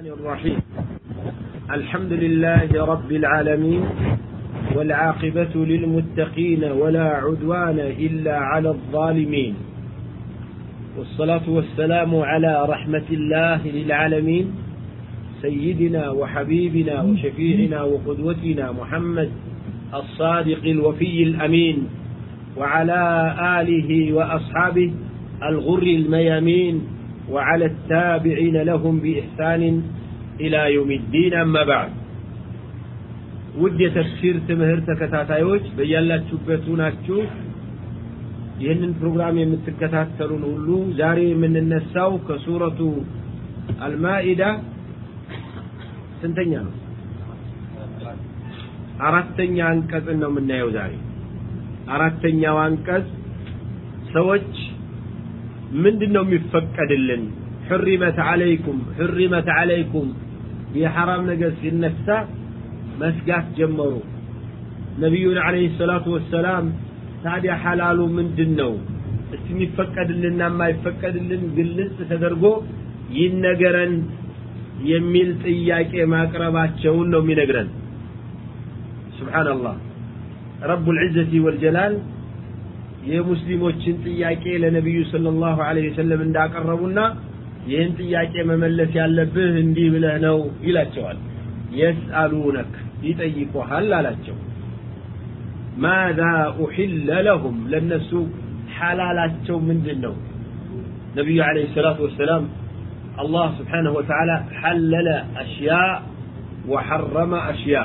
الرحمن الرحيم. الحمد لله رب العالمين والعاقبة للمتقين ولا عدوان إلا على الظالمين. والصلاة والسلام على رحمة الله للعالمين سيدنا وحبيبنا وشفيعنا وقدوتنا محمد الصادق الوفي الأمين وعلى آله وأصحابه الغر الميامين وعلى التابعين لهم بإحسان إلى يوم الدين أما بعد ውድ የተፍሲር ትምህርት ተከታታዮች በያላችሁበት ናችሁ ይህንን ፕሮግራም የምትከታተሉን ሁሉ ዛሬ የምንነሳው ከሱረቱ አልማኢዳ ስንተኛ ነው አራተኛ አንቀጽን ነው የምናየው ዛሬ አራተኛው አንቀጽ ሰዎች ምንድን ነው የሚፈቀድልን? ሕሪመት አለይኩም ሕሪመት አለይኩም የሐራም ነገር ሲነሳ መስጋት ጀመሩ። ነቢዩን አለይሂ ሰላቱ ወሰላም ታዲያ ሐላሉ ምንድን ነው እስቲ የሚፈቀድልንና የማይፈቀድልን ግልጽ ተደርጎ ይነገረን የሚል ጥያቄ ማቅረባቸውን ነው የሚነግረን። ሱብሓነላህ። ረቡል ዒዘቲ ወልጀላል የሙስሊሞችን ጥያቄ ለነቢዩ ሰለላሁ ዐለይሂ ወሰለም እንዳቀረቡና ይህን ጥያቄ መመለስ ያለብህ እንዲህ ብለህ ነው ይላቸዋል። የስአሉነክ ይጠይቁሃል አላቸው። ማዛ ኡሒለ ለሁም ለነሱ ሐላላቸው ምንድን ነው ነቢዩ ዐለይሂ ሰላቱ ወሰላም አላህ ስብሓንሁ ወተዓላ ሐለለ አሽያ ወሐረመ አሽያ።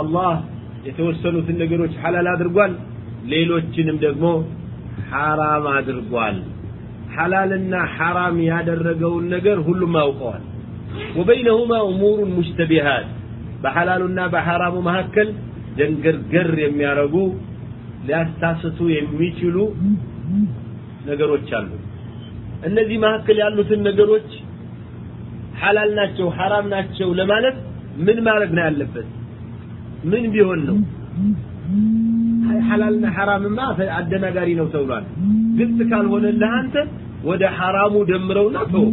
አላህ የተወሰኑትን ነገሮች ሐላል አድርጓል ሌሎችንም ደግሞ ሐራም አድርጓል። ሐላልና ሐራም ያደረገውን ነገር ሁሉም አውቀዋል። ወበይነሁማ እሙሩን ሙሽተቢሃት በሐላሉና በሐራሙ መካከል ደንገርገር የሚያረጉ ሊያስታስቱ የሚችሉ ነገሮች አሉ። እነዚህ መካከል ያሉትን ነገሮች ሐላል ናቸው ሐራም ናቸው ለማለት ምን ማድረግ ነው ያለበት? ምን ቢሆን ነው ሐላልና ሐራምማ አደናጋሪ ነው ተብሏል። ግልጽ ካልሆነልህ አንተ ወደ ሐራሙ ደምረውና ተው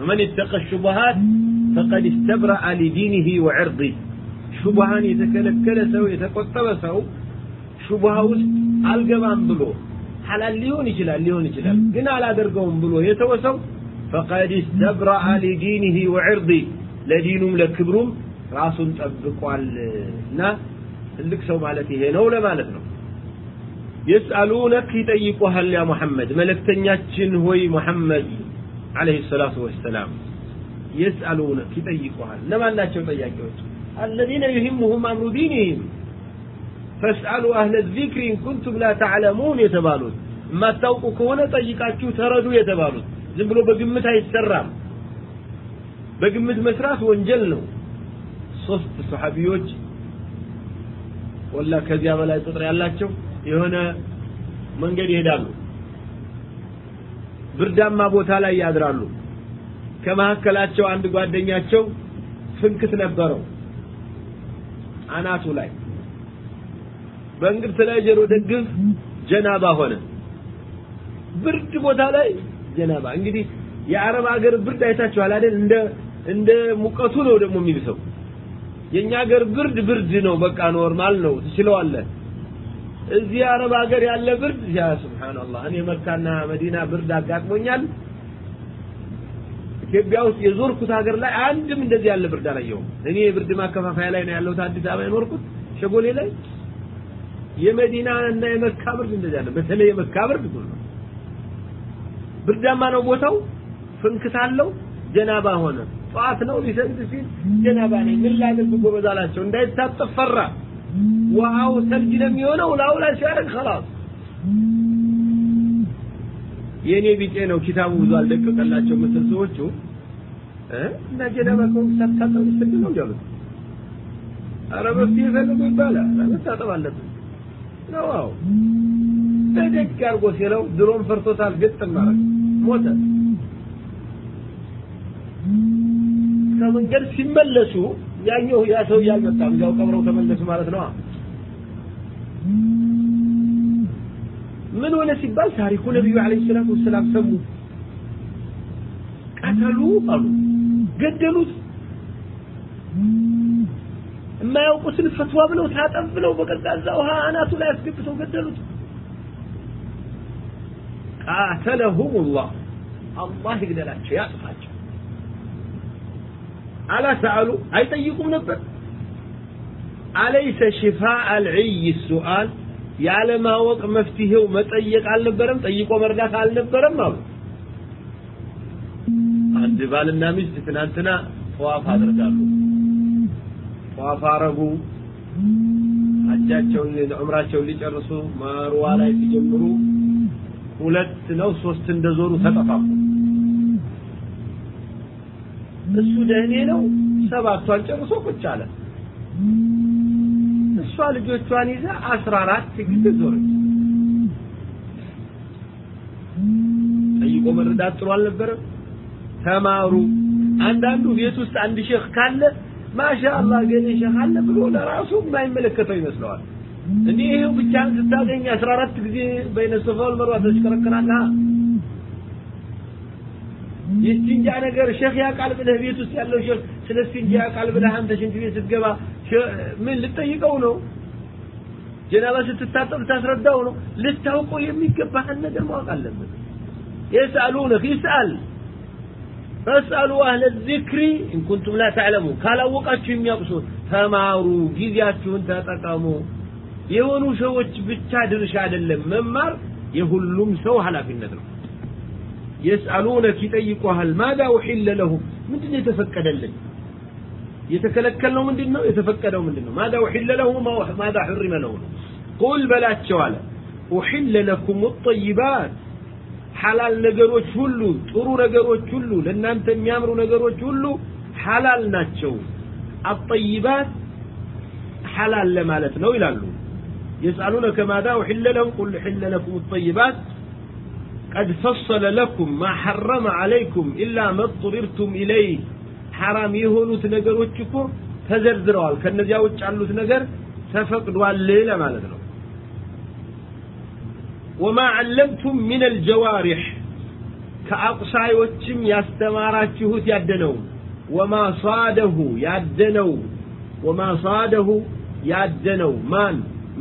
ومن اتقى الشبهات فقد استبرأ لدينه وعرضه ሹብሃን የተከለከለ ሰው የተቆጠበ ሰው ሹብሃ ውስጥ አልገባም ብሎ ሐላል ሊሆን ይችላል ሊሆን ይችላል ግን አላደርገውም ብሎ የተወሰው فقد استبرأ لدينه وعرضه ለዲኑም ለክብሩም ራሱን ጠብቋል እና ትልቅ ሰው ማለት ይሄ ነው ለማለት ነው። የስአሉነክ ይጠይቁሃል ያ ሙሐመድ መልእክተኛችን ሆይ ሙሐመድ አለህ ሰላቱ ወሰላም የስአሉነክ ይጠይቁሃል። እነማን ናቸው ጠያቂዎች الذين يهمهم أمر دينهم فاسألوا أهل الذكر إن كنتم لا تعلمون የተባሉት የማታውቁ ከሆነ ጠይቃችሁ ተረዱ የተባሉት። ዝም ብሎ በግምት አይሰራም። በግምት መስራት ወንጀል ነው። ሶስት ሰሐቢዎች ወላ ከዚያ በላይ ቁጥር ያላቸው የሆነ መንገድ ይሄዳሉ። ብርዳማ ቦታ ላይ ያድራሉ። ከመካከላቸው አንድ ጓደኛቸው ፍንክት ነበረው አናቱ ላይ። በእንግርት ላይ ጀሮ ደግፍ ጀናባ ሆነ። ብርድ ቦታ ላይ ጀናባ። እንግዲህ የአረብ ሀገር ብርድ አይታችኋል አይደል? እንደ እንደ ሙቀቱ ነው ደግሞ የሚብሰው የኛ ሀገር ብርድ ብርድ ነው። በቃ normal ነው። ትችለዋለህ። እዚህ አረብ ሀገር ያለ ብርድ يا سبحان الله። እኔ መካና መዲና ብርድ አጋጥሞኛል። ኢትዮጵያ ውስጥ የዞርኩት ሀገር ላይ አንድም እንደዚህ ያለ ብርድ አላየሁም። እኔ የብርድ ማከፋፈያ ላይ ነው ያለሁት አዲስ አበባ የኖርኩት። ሸጎሌ ላይ የመዲና እና የመካ ብርድ እንደዚህ ያለ በተለይ የመካ ብርድ ነው። ብርዳማ ነው ቦታው። ፍንክት አለው። ጀናባ ሆነ ጠዋት ነው ሊሰግድ ሲል ጀናባ ነኝ። ምን ላድርግ? ጎበዝ አላቸው። እንዳይታጠብ ፈራ። ውሃው ሰልጅ ለሚሆነው ላውላ ሲያደርግ ከላስ የእኔ ቢጤ ነው። ኪታቡ ብዙ አልደቀቀላቸው ምስል ሰዎቹ። እና ጀናባ ከሆንክ ሳትታጠብ ሊሰግድ ነው እንዲያሉት አረ መፍትሄ ፈልጉ ይባላል። መታጠብ አለብን። ነው አዎ። በደግ አድርጎ ሲለው ድሮም ፈርቶታል። ግጥም ማድረግ ሞተ። ከመንገድ ሲመለሱ ያኛው ያ ሰው ያልመጣም ያው ቀብረው ተመለሱ ማለት ነው። ምን ሆነ ሲባል ታሪኩ ነብዩ አለይሂ ሰላቱ ወሰላም ሰሙ። ቀተሉ አሉ። ገደሉት። የማያውቁትን ፈትዋ ብለው ታጠብ ብለው በቀዝቃዛ ውሃ አናቱ ላይ አስገብተው ገደሉት። ቃተለሁም ላህ አላህ ይግደላቸው ያጥፋቸው አላ ሰአሉ አይጠይቁም ነበር። አለይሰ ሽፋ አልዕይ ሱአል ያለማወቅ መፍትሄው መጠየቅ አልነበረም ጠይቆ መርዳት አልነበረም አሉ። አንድ ባልና ሚስት ትናንትና ጠዋፍ አድርጋሉ። ጠዋፍ አረጉ። ሐጃቸውን ዑምራቸውን ሊጨርሱ መርዋ ላይ ሲጀምሩ ሁለት ነው ሶስት እንደዞሩ ተጠፋፉ እሱ ደህኔ ነው። ሰባቷን ጨርሶ ቁጭ አለ። እሷ ልጆቿን ይዛ አስራ አራት ጊዜ ዞረች። ጠይቆ መረዳት ጥሩ አልነበረም። ተማሩ። አንዳንዱ ቤት ውስጥ አንድ ሼክ ካለ ማሻአላህ ገሌ ሼክ አለ ብሎ ለራሱ የማይመለከተው ይመስለዋል። እንዴ ይሄው ብቻህን ስታገኝ 14 ጊዜ በይነ ሶፋ ወልመርዋ የእስቲንጃ ነገር ሼህ ያውቃል ብለህ ቤት ውስጥ ያለው ሼህ ስለ እስቲንጃ ያውቃል ብለህ አንተ ሽንት ቤት ስትገባ ምን ልጠይቀው ነው? ጀናባ ስትታጠብ ታስረዳው ነው? ልታውቀው የሚገባህን ነገር ማወቅ አለበት። የስአሉነክ ይስአል ፈስአሉ አህለ ዚክሪ እንኩንቱም ላ ተዕለሙ ካላወቃችሁ የሚያውቁ ተማሩ፣ ጊዜያችሁን ተጠቀሙ። የሆኑ ሰዎች ብቻ ድርሻ አይደለም መማር፣ የሁሉም ሰው ኃላፊነት ነው። የስአሉነክ ይጠይቁሃል ማዳ ውሒለ ለሁም ምንድን ነው የተፈቀደልን የተከለከልነው ምንድን ነው የተፈቀደው ምንድን ነው ማዳ ውሒለ ለሁ ማዳ ሕሪመ ለሁ ነው። ቁል በላቸው አለ ውሒለ ለኩም ጠይባት ሐላል ነገሮች ሁሉ ጥሩ ነገሮች ሁሉ ለእናንተ የሚያምሩ ነገሮች ሁሉ ሐላል ናቸው። አጠይባት ሐላል ለማለት ነው ይላሉ። የስአሉነከ ማዳ ውሒለ ለሁም ቁል ሕለ ለኩም ጠይባት قد فصل لكم ما حرم عليكم إلا ما اضطررتم إليه حرام يهونوت ነገሮች እኮ ተዘርዝረዋል ከነዚያ ውጭ ያሉት ነገር ተፈቅዷል ለማለት ነው وما علمتم من الجوارح ከአቁሳዮችም ያስተማራችሁት ያደነው ወማ ሳደሁ ያደነው ወማ ሳደሁ ያደነው ማን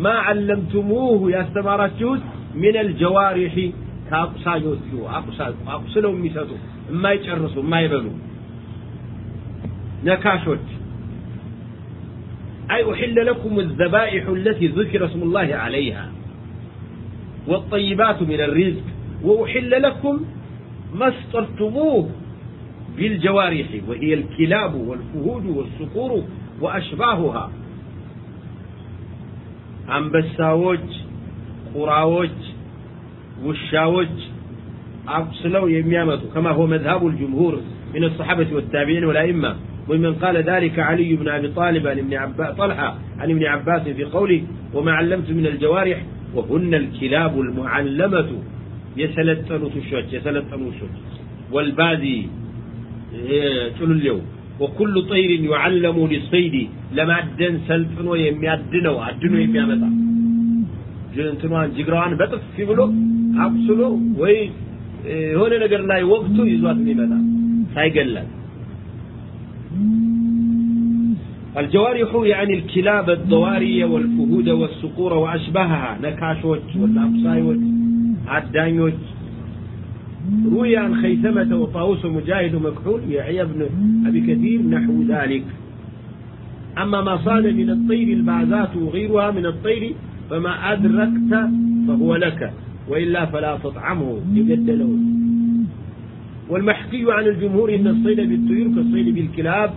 ማ ዓለምቱሙሁ ያስተማራችሁት ምን አልጀዋሪሒ ከአቁሳዮቹ አቁስለው የሚሰጡ የማይጨርሱ የማይበሉ ነካሾች أي أحل لكم الذبائح التي ذكر اسم الله عليها والطيبات من الرزق وأحل لكم ما اصطلتموه بالجوارح وهي الكلاب والفهود والصقور وأشباهها አንበሳዎች ቁራዎች ውሻዎች አቁስለው የሚያመጡ كما هو مذهب الجمهور من الصحابة والتابعين والأئمة ومن قال ذلك علي بن أبي طالب عن ابن عباس طلحة عن ابن عباس في قوله وما علمت من الجوارح وهن الكلاب المعلمة يسلطنوا تشوش يسلطنوا تشوش والبادي تلليو وكل طير يعلم للصيد لما عدن سلطنو يميادنو عدنو يميامتا እንትኗን ጅግራዋን በጥፊ ብሎ አቁስሎ ወይ የሆነ ነገር ላይ ወቅቱ ይዟት የሚመጣ ሳይገላት الجوارح يعني الكلاب الضواري والفهود والصقور وأشباهها نكاشوت والأقصايوت عدانيوت روي عن خيثمة وطاووس ومجاهد ومكحول يحيى بن أبي كثير نحو ذلك أما ما صاد من الطير البعزات وغيرها من الطير فما أدركت فهو لك وإلا فلا تطعمه يجدله. والمحكي عن الجمهور أن الصيد بالطيور كالصيد بالكلاب.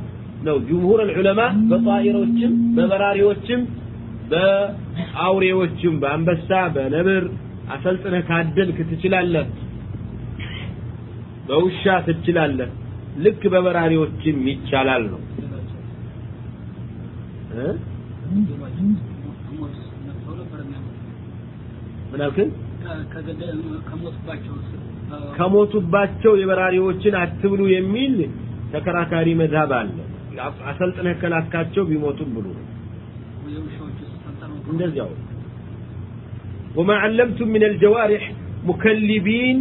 ነው ጅምሁር ዑለማ በጣኢሮችም በበራሪዎችም በአውሬዎችም በአንበሳ በነብር አሰልጥነህ ካደልክ ትችላለህ። በውሻ ትችላለህ። ልክ በበራሪዎችም ይቻላል ነው። ምን አልክን ከሞቱባቸው የበራሪዎችን አትብሉ የሚል ተከራካሪ መዝሀብ አለ አሰልጥነህ ከላካቸው ቢሞቱም ብሉ እንደዚያው وما علمتم من الجوارح مكلبين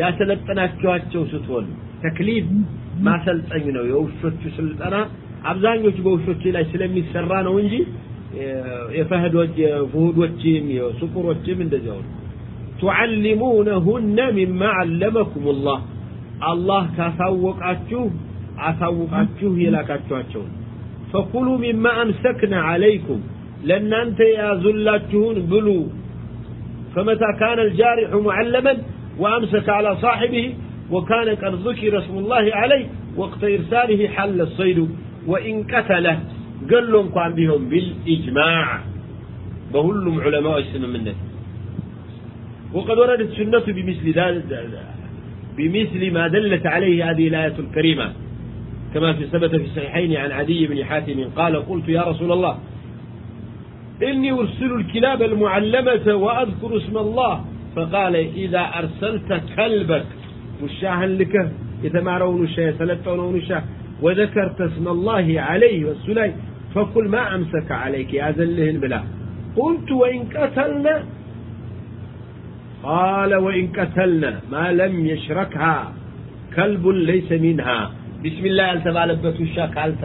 ያሰለጠናችኋቸው ስትሆኑ ተክሊፍ ማሰልጠኝ ነው የውሾቹ ስልጠና አብዛኞቹ በውሾች ላይ ስለሚሰራ ነው እንጂ የፈህዶች የፉሁዶችም የሱቁሮችም እንደዚያው ነው ቱዓሊሙነሁነ ሚማ ዓለመኩም ላህ አላህ ካሳወቃችሁ አሳውቃችሁ የላካችኋቸው ፈኩሉ ሚማ አምሰክነ ዓለይኩም ለእናንተ የያዙላችሁን ብሉ فمتى كان الجارح معلما وأمسك على صاحبه وكان قد ذكر اسم الله عليه وقت إرساله حل الصيد وإن قتله قال لهم كان بهم بالإجماع. بهلهم علماء السنة منه. وقد وردت السنة بمثل ذلك بمثل ما دلت عليه هذه الآية الكريمة. كما في ثبت في الصحيحين عن عدي بن حاتم قال قلت يا رسول الله إني أرسل الكلاب المعلمة وأذكر اسم الله. فقال إذا أرسلت كلبك وشاها لك يتمارون الشاه يتلطون الشاه وذكرت اسم الله عليه والسلاي فقل ما أمسك عليك يا ذلهن بلا قلت وإن قتلنا قال وإن قتلنا ما لم يشركها كلب ليس منها بسم الله ያልተባለበት ውሻ ካልተ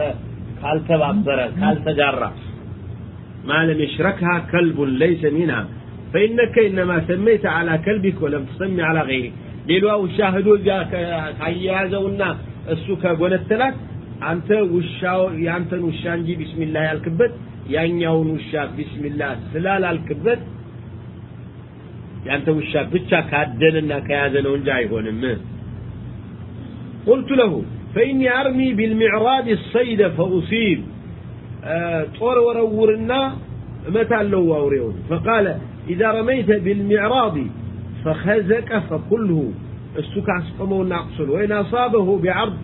ካልተባበረ ካልተጋራ ما لم يشركها كلب ليس منها فإنك إنما سميت على كلبك ولم تسمي على غيرك ሌሏ ውሻ ሄዶ እዚያ ካያያዘውና እሱ ከጎነተላት አንተ ውሻው ያንተን ውሻ እንጂ ቢስሚላህ ያልክበት ያኛውን ውሻ ቢስሚላህ ስላላልክበት ያንተ ውሻ ብቻ ካደንና ከያዘ ነው እንጂ አይሆንም قلت له فإني أرمي بالمعراض الصيد فأصيب ጦር ወረውርና እመታለሁ አውሬውን فقال إذا رميت بالمعراض فخزك فكله እሱ ካስቆመውና አቁስሎ ወይን አሳበሁ ቢዐርድ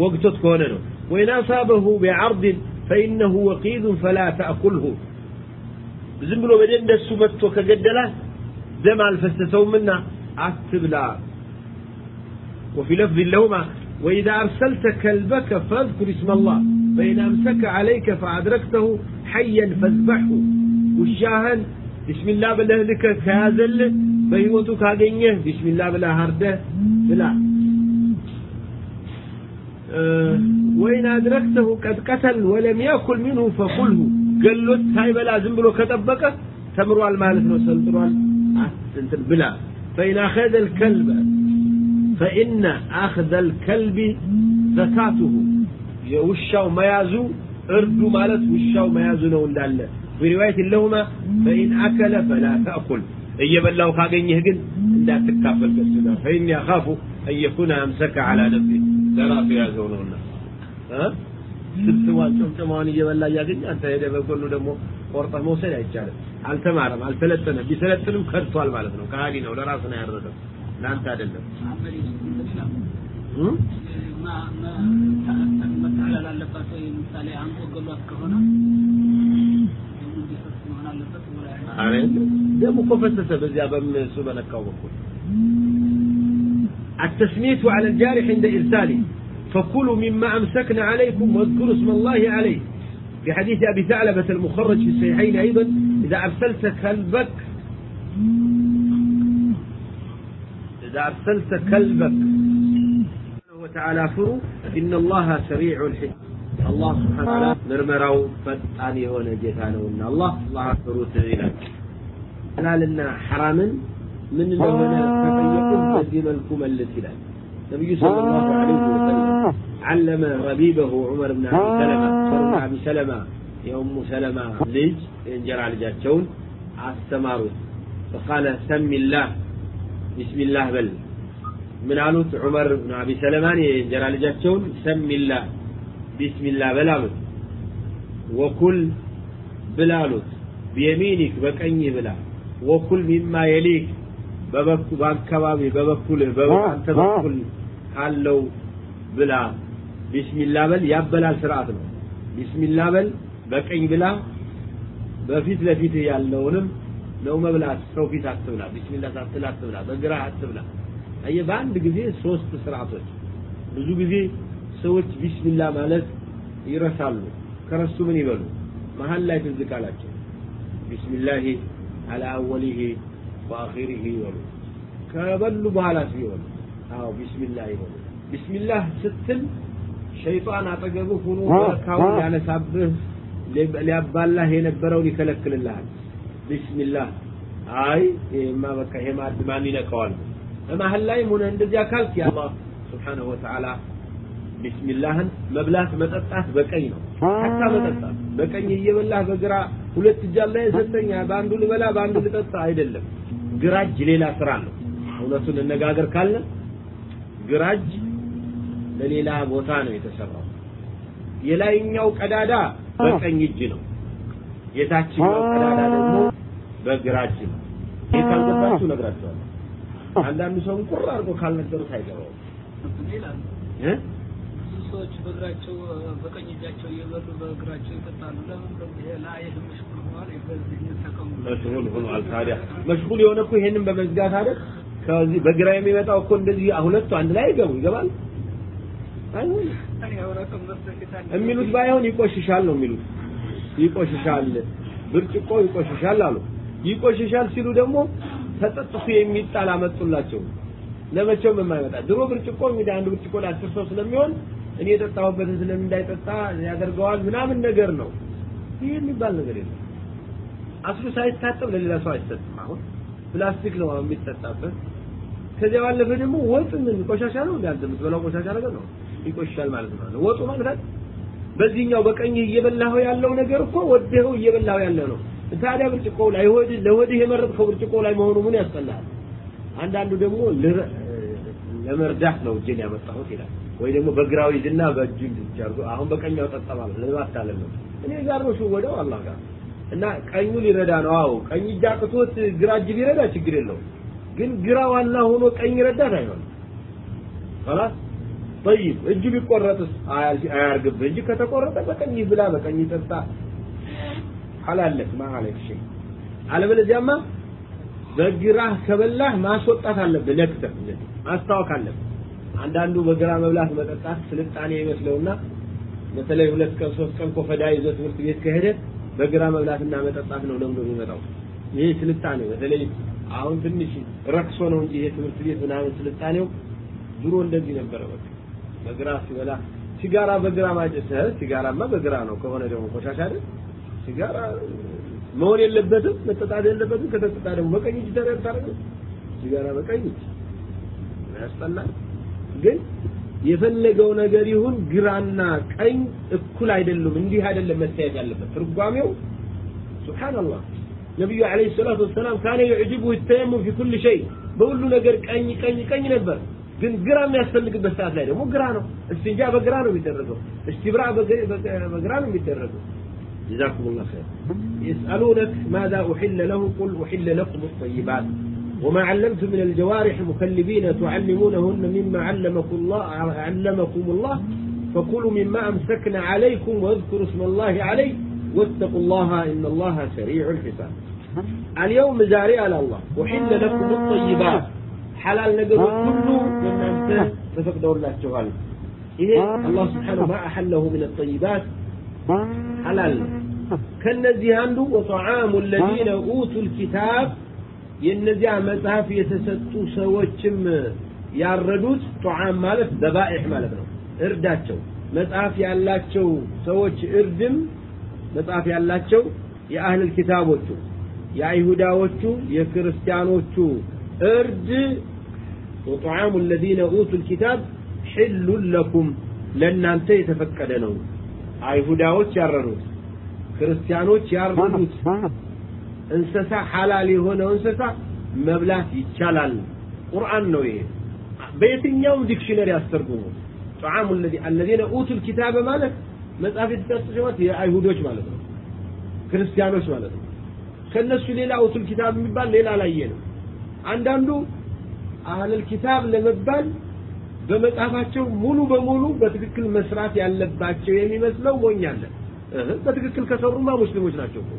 ወግቶት ከሆነ ነው ወይን አሳበሁ ቢዐርድ فإنه وقيد فلا تأكله ዝም ብሎ በደን እንደሱ መጥቶ ከገደላት ደም አልፈሰሰውምና አትብላ وفي لفظ لهما وإذا أرسلت كلبك فاذكر اسم الله فإن أمسك عليك فأدركته حيا فاذبحه وشاهن بسم الله بالله لك كازل بهيوتك هاجنيه بسم الله بالله هرده بلا أه وإن أدركته قد قتل ولم يأكل منه فقله قلت هاي بلا زنبلو كتبك تمروا المالك وسلطروا انتن بلا فإن أخذ الكلب فإن أخذ الكلب زكاته የውሻው መያዙ እርዱ ማለት ውሻው መያዙ ነው እንዳለ በሪዋየት ለሁማ ፈኢን አከለ ፈላ ተእኩል እየበላው ካገኘህ ግን እንዳትካፈል ከሱ ጋር ፈኢን ያኻፉ አን የኩነ አምሰከ ዐላ ነፍሲ ለራሱ ያዘው ነውና ስብስቧን ጨምጨማውን እየበላ እያገኘ አንተ ሄደህ በጎኑ ደግሞ ቆርጠህ መውሰድ አይቻልም አልተማረም አልሰለጠነም ቢሰለጥንም ከድቷል ማለት ነው ከሃዲ ነው ለራሱ ነው ያረደው ለአንተ አይደለም መጠቅለል አለባት ወይ ምሳሌ አንቆ ገሏት ከሆነ አረ ደሙ እኮ ፈሰሰ በዚያ በምሱ በነካው በኩል التسمية على الجارح عند إرساله فكلوا مما أمسكنا عليكم واذكروا اسم الله عليه. في حديث أبي ثعلبة المخرج في الصحيحين أيضا إذا أرسلت كلبك إذا أرسلت كلبك وتعالى فروا إن الله سريع الحساب. الله سبحانه وتعالى مرمروا فتاني هنا جيتانو إن الله الله فروا تغيلك حلالنا حراما من هنا تطيقون بذي ملكو ملت إلى النبي صلى الله عليه وسلم علم ربيبه عمر بن أبي سلمة عمر بن أبي سلمة يا أم سلمة لج انجر على جاتشون استماروا فقال سم الله بسم الله بل من አሉት ዑመር ብን አቢ ሰለማን የእንጀራ ልጃቸውን ሰሚላ ቢስሚላ በል አሉት ወኩል ብላ አሉት ቢየሚኒክ በቀኝህ ብላ ወኩል ሚማ የሊክ በበኩ በአካባቢ በበኩል በአንተ በኩል ካለው ብላ ቢስሚላ በል ያበላል ስርዓት ነው። ቢስሚላ በል በቀኝ ብላ በፊት ለፊት ያለውንም ነው መብላት ሰው ፊት አትብላ ቢስሚላ ሳትል አትብላ በግራ አትብላ። አየ በአንድ ጊዜ ሶስት ስርዓቶች። ብዙ ጊዜ ሰዎች ቢስሚላ ማለት ይረሳሉ። ከረሱ ምን ይበሉ? መሀል ላይ ትዝ ካላቸው ቢስሚላሂ አላ አወሊሂ ወአኺሪሂ ይበሉ። ከበሉ በኋላ ይበሉ አዎ ቢስሚላህ ይበሉ። ቢስሚላህ ስትል ሸይጣን አጠገብህ ሆኖ በረካውን ሊያነሳብህ ሊያባላህ የነበረውን ይከለክልልሃል። ቢስሚላህ አይ ይሄማ በቃ ይሄ ማዕድ ማን ይነካዋል? በመሀል ላይም ሆነ እንደዚያ ካልክ የአላህ ስብሓነሁ ወተዓላ ቢስሚላህን መብላት መጠጣት በቀኝ ነው። ሀታ መጠጣት በቀኝ እየበላህ በግራ ሁለት እጅ አላህ የሰጠኝ በአንዱ ልበላ በአንዱ ልጠጣ አይደለም። ግራ እጅ ሌላ ስራ ነው። እውነቱን እነጋገር ካለ ግራ እጅ ለሌላ ቦታ ነው የተሰራው። የላይኛው ቀዳዳ በቀኝ እጅ ነው። የታችኛው ቀዳዳ ደግሞ በግራ እጅ ነው። ይህ ካልገባችሁ እነግራችኋለሁ። አንዳንዱ ሰው ቁር አድርጎ ካልነገሩት አይገባው ይላሉ እ? ብዙ ሰዎች በእግራቸው በቀኝ እጃቸው እየበሉ በእግራቸው ይጠጣሉ። ለምን? ላይ መሽጉል ሆኗል። በዚህ መሽሁል ሆኗል ታዲያ። መሽሁል የሆነ እኮ ይሄንን በመዝጋት አይደል ከዚህ በግራ የሚመጣው እኮ እንደዚህ ሁለቱ አንድ ላይ ይገቡ ይገባል? የሚሉት ባይሆን ይቆሽሻል ነው የሚሉት። ይቆሽሻል ብርጭቆ ይቆሽሻል አሉ። ይቆሽሻል ሲሉ ደግሞ ተጠጥቶ የሚጣል አመጡላቸው። ለመቼውም የማይመጣ ድሮ ብርጭቆ እንግዲህ አንድ ብርጭቆ ለአስር ሰው ስለሚሆን እኔ የጠጣሁበትን ስለምን እንዳይጠጣ ያደርገዋል ምናምን ነገር ነው። ይህ የሚባል ነገር የለም። አስሉ ሳይታጠብ ለሌላ ሰው አይሰጥም። አሁን ፕላስቲክ ነው የሚጠጣበት ከዚያ ባለፈ ደግሞ ወጥ ምን ቆሻሻ ነው? እንዴ አንተ የምትበላው ቆሻሻ ነገር ነው። ይቆሽሻል ማለት ነው። ወጡ ማለት በዚህኛው በቀኝ እየበላኸው ያለው ነገር እኮ ወደኸው እየበላኸው ያለ ነው። ታዲያ ብርጭቆ ላይ ሆድ ለሆድህ የመረጥከው ብርጭቆ ላይ መሆኑ ምን ያስጠላል? አንዳንዱ ደግሞ ለመርዳት ነው እጄን ያመጣሁት ይላል። ወይ ደግሞ በግራው ይዝና በእጁ እንዲያርጉ አሁን በቀኛው ጠጣ ማለት ለማታለል ነው። እኔ ጋር ነው ሽወደው አላህ ጋር። እና ቀኙ ሊረዳ ነው። አዎ ቀኝ እጅ አቅቶት ግራ እጅ ቢረዳ ችግር የለውም ግን ግራ ዋና ሆኖ ቀኝ ረዳት አይሆንም خلاص طيب እጁ ቢቆረጥስ አያርግብህ እንጂ ከተቆረጠ በቀኝ ብላ በቀኝ ጠጣ ሐላለክ ማ አለክ ሸይ አለበለዚያማ በግራህ ከበላህ ማስወጣት አለብህ ነክተህ ማስታወክ አለብህ አንዳንዱ በግራ መብላት መጠጣት ስልጣኔ ይመስለውና በተለይ ሁለት ቀን ሶስት ቀን ኮፈዳ ይዞ ትምህርት ቤት ከሄደ በግራ መብላትና መጠጣት ነው ለምዶ የሚመጣው ይሄ ስልጣኔ በተለይ አሁን ትንሽ ረክሶ ነው እንጂ ይሄ ትምህርት ቤት ምናምን ስልጣኔው ድሮ እንደዚህ ነበረ። በቃ በግራ ሲበላ ሲጋራ በግራ ማጨስ ሲጋራማ በግራ ነው። ከሆነ ደግሞ ቆሻሻ አይደል? ሲጋራ መሆን የለበትም መጠጣት የለበትም። ከተጠጣ ደግሞ በቀኝ እጅ ተረድ ታረግ ሲጋራ በቀኝ እጅ ያስጠላል ግን የፈለገው ነገር ይሁን ግራና ቀኝ እኩል አይደሉም እንዲህ አይደለም መታየት ያለበት ትርጓሜው ሱብሃንአላህ ነቢዩ አለይሂ ሰላቱ ወሰላም ካነ يعجبه التيمم في كل شيء በሁሉ ነገር ቀኝ ቀኝ ቀኝ ነበር ግን ግራ የሚያስፈልግበት ሰዓት ላይ ደግሞ ግራ ነው እስትንጃ በግራ ነው የሚደረገው እስትብራ በግራ ነው የሚደረገው جزاكم الله خير يسألونك ماذا أحل له قل أحل لكم الطيبات وما علمتم من الجوارح مكلبين تعلمونهن مما علمكم الله علمكم الله فكلوا مما أمسكن عليكم واذكروا اسم الله عليه واتقوا الله إن الله سريع الحساب አልየውም ዛሬ አለ አላህ ወሒለ ለኩም ጠይባት ሐላል ነገሮች ሁሉ ለእናንተ ተፈቅደውላችኋል ይሄ አላህ ስብሓን ማ አሐለሁ ምን ጠይባት ሐላል ነው ከእነዚህ አንዱ ወጠዓሙ ለዚነ ኡቱ ልኪታብ የእነዚያ መጽሐፍ የተሰጡ ሰዎችም ያረዱት ጧዓም ማለት ዘባኢሕ ማለት ነው እርዳቸው መጽሐፍ ያላቸው ሰዎች እርድም መጽሐፍ ያላቸው የአህል ኪታቦቹ የአይሁዳዎቹ የክርስቲያኖቹ እርድ ወጣዓሙ الذين اوتوا الكتاب حل لكم ለእናንተ የተፈቀደ ነው። አይሁዳዎች ያረዱት ክርስቲያኖች ያረዱት። እንስሳ ሐላል የሆነው እንስሳ መብላት ይቻላል። ቁርአን ነው ይሄ። በየትኛውም ዲክሽነሪ አስተርጉሙ ጣዓሙ الذين اوتوا الكتاب ማለት መጽሐፍ የተሰጡ ሲሆን የአይሁዶች ማለት ነው ክርስቲያኖች ማለት ነው። ከነሱ ሌላ أوتوا الكتاب የሚባል ሌላ ላየ ነው። አንዳንዱ أهل الكتاب ለመባል በመጽሐፋቸው ሙሉ በሙሉ በትክክል መስራት ያለባቸው የሚመስለው ሞኝ አለ። በትክክል ከሰሩማ ሙስሊሞች ናቸው እኮ።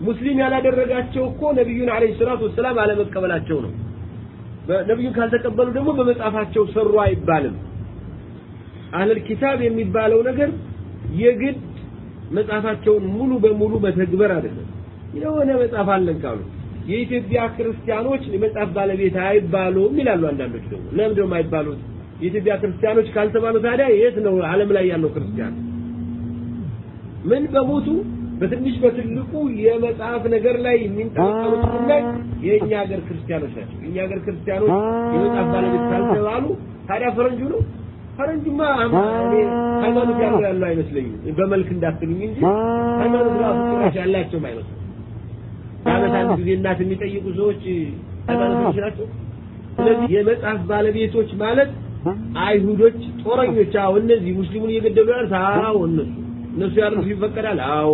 ሙስሊም ያላደረጋቸው እኮ ነቢዩን አለይሂ ሰላቱ ወሰላም አለመቀበላቸው ነው። ነቢዩን ካልተቀበሉ ደግሞ በመጽሐፋቸው ሰሩ አይባልም። አህለል ኪታብ የሚባለው ነገር የግድ መጽሐፋቸውን ሙሉ በሙሉ መተግበር አይደለም የሆነ መጽሐፍ አለን ካሉ የኢትዮጵያ ክርስቲያኖች የመጽሐፍ ባለቤት አይባሉም ይላሉ አንዳንዶች ደግሞ ለምን ደግሞ አይባሉት የኢትዮጵያ ክርስቲያኖች ካልተባሉ ታዲያ የት ነው ዓለም ላይ ያለው ክርስቲያን? ምን በሞቱ በትንሽ በትልቁ የመጽሐፍ ነገር ላይ የሚንጠለጠሉት ላይ የእኛ ሀገር ክርስቲያኖች ናቸው። የእኛ ሀገር ክርስቲያኖች የመጽሐፍ ባለቤት ካልተባሉ ታዲያ ፈረንጁ ነው። ፈረንጁማ እኔ ሃይማኖት ያለው ያለው አይመስለኝም። በመልክ እንዳትሉኝ እንጂ ሃይማኖት ራሱ ጭራሽ ያላቸውም አይመስልም። በዓመት አንድ ጊዜ እናት የሚጠይቁ ሰዎች ሃይማኖቶች ናቸው። ስለዚህ የመጽሐፍ ባለቤቶች ማለት አይሁዶች ጦረኞች፣ አዎ እነዚህ ሙስሊሙን እየገደሉ ያሉት አዎ እነሱ እነሱ ያሉት ይፈቀዳል። አዎ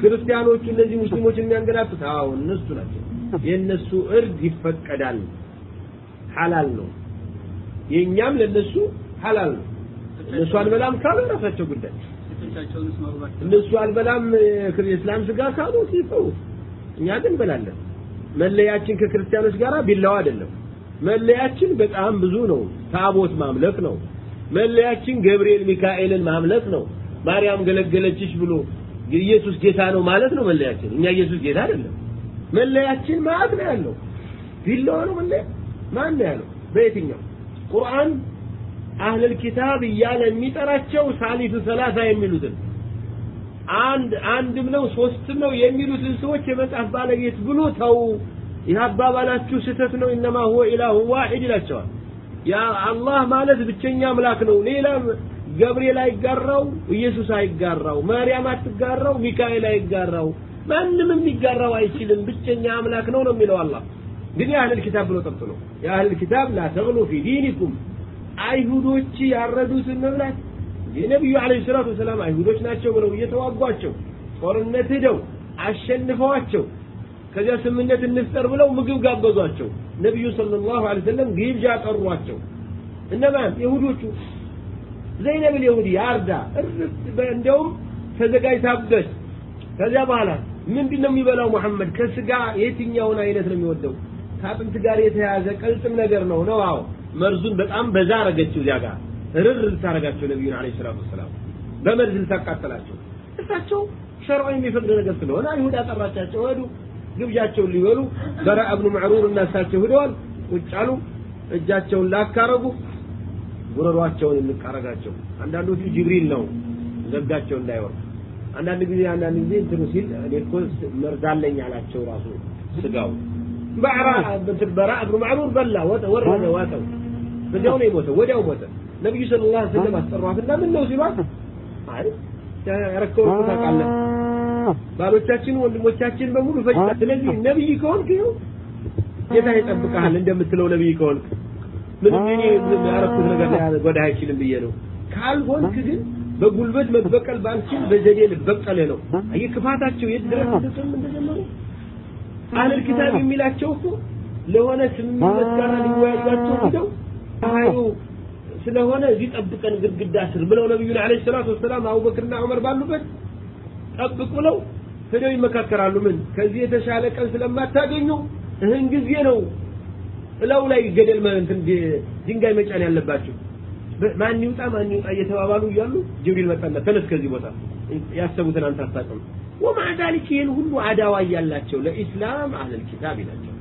ክርስቲያኖቹ እነዚህ ሙስሊሞችን የሚያንገላቱት አዎ እነሱ ናቸው። የእነሱ እርድ ይፈቀዳል፣ ሐላል ነው። የእኛም ለነሱ ሐላል ነው። እነሱ አልበላም ካሉ የራሳቸው ጉዳይ። እነሱ አልበላም የእስላም ስጋ ካሉ ሲፈው፣ እኛ ግን እንበላለን። መለያችን ከክርስቲያኖች ጋር ቢላዋ አይደለም። መለያችን በጣም ብዙ ነው። ታቦት ማምለክ ነው። መለያችን ገብርኤል ሚካኤልን ማምለክ ነው። ማርያም ገለገለችሽ ብሎ ኢየሱስ ጌታ ነው ማለት ነው መለያችን። እኛ ኢየሱስ ጌታ አይደለም። መለያችን ማዕት ነው ያለው። ቢላዋ ነው መለያ። ማን ነው ያለው? በየትኛው ቁርአን አህለል ኪታብ እያለ የሚጠራቸው ሳሊሱ ሰላሳ የሚሉትን አንድ አንድም ነው ሶስትም ነው የሚሉትን ሰዎች የመጽሐፍ ባለቤት ብሎ ተው። ይህ አባባላችሁ ስህተት ነው። ኢነማ ሁወ ኢላሁ ዋሂድ ይላቸዋል። ያ አላህ ማለት ብቸኛ አምላክ ነው። ሌላ ገብርኤል አይጋራው፣ ኢየሱስ አይጋራው፣ ማርያም አትጋራው፣ ሚካኤል አይጋራው፣ ማንም የሚጋራው አይችልም። ብቸኛ አምላክ ነው ነው የሚለው አላህ። ግን የአህለል ኪታብ ብሎ ጠርቶ ነው የአህለል ኪታብ ላ ፊ ዲኒኩም አይሁዶች ያረዱትን መብላት የነቢዩ ዓለይሂ ሰላቱ ወሰላም አይሁዶች ናቸው ብለው እየተዋጓቸው ጦርነት ሂደው አሸንፈዋቸው ከዚያ ስምነት እንፍጠር ብለው ምግብ ጋበዟቸው። ነቢዩ ሰለላሁ ዐለይሂ ወሰለም ግብዣ ጠሯቸው። እነማን? የሁዶቹ ዘይነብ የሁዲ አርዳ እንደውም ተዘጋጅታበት ከዚያ በኋላ ምንድን ነው የሚበላው ሙሐመድ ከስጋ የትኛውን አይነት ነው የሚወደው? ከአጥንት ጋር የተያዘ ቅልጥም ነገር ነው ነው። አዎ መርዙን በጣም በዛ አረገችው እዚያ ጋር ርር ልታረጋቸው ነቢዩን ዓለይሂ ሰላቱ ወሰላም በመርዝ ልታቃጠላቸው። እሳቸው ሸርዑ የሚፈቅድ ነገር ስለሆነ አይሁድ አጠራቻቸው ሄዱ። ግብዣቸውን ሊበሉ በራእ ብኑ መዕሩር እና እሳቸው ሂደዋል። ቁጭ አሉ። እጃቸውን ላካረጉ ጉረሯቸውን እንቃረጋቸው። አንዳንዶቹ ጅብሪል ነው ዘጋቸው እንዳይወርድ። አንዳንድ ጊዜ አንዳንድ ጊዜ እንትኑ ሲል እኔ እኮ መርዝ አለኝ አላቸው ራሱ ስጋው በዕራ በራእ ብኑ መዕሩር በላ ወረደ ዋጠው። ወዲያው ነው የሞተው፣ ወዲያው ሞተ። ነቢዩ ሰለላሁ ዐለይሂ ወሰለም አስጠሯትና ምን ነው ሲሏት አይ ያረከውን ታውቃለህ ባሎቻችን ወንድሞቻችን በሙሉ ፈጅታ። ስለዚህ ነብይ ከሆንክ ይኸው ጌታ ይጠብቅሃል እንደምትለው ነብይ ከሆንክ ምንም እኔ ያረኩት ነገር ሊያጎዳህ አይችልም ብዬ ነው። ካልሆንክ ግን በጉልበት መበቀል ባልችል በዘዴ ልበቀለ ነው። አየህ ክፋታቸው የት ድረስ እንደጀመሩ አህለል ኪታብ የሚላቸው እኮ ለሆነ ስምምነት ጋር ሊወያዩቸው ሂደው ሀዩ ስለሆነ እዚህ ጠብቀን ግድግዳ ስር ብለው ነቢዩን ዓለይሂ ሰላቱ ወሰላም አቡበክርና ዑመር ባሉበት ጠብቅ ብለው ሄደው ይመካከራሉ። ምን ከዚህ የተሻለ ቀን ስለማታገኙ እህን ጊዜ ነው እላው ላይ ገደል ድንጋይ መጫን ያለባቸው። ማን ይውጣ ማን ይውጣ እየተባባሉ እያሉ ጅብሪል መጣና ተነስ ከዚህ ቦታ ያሰቡትን አንተ አታውቅም። ወማዕ ዛሊክ ይህን ሁሉ አዳዋ እያላቸው ለኢስላም አህለል ኪታብ ይላቸው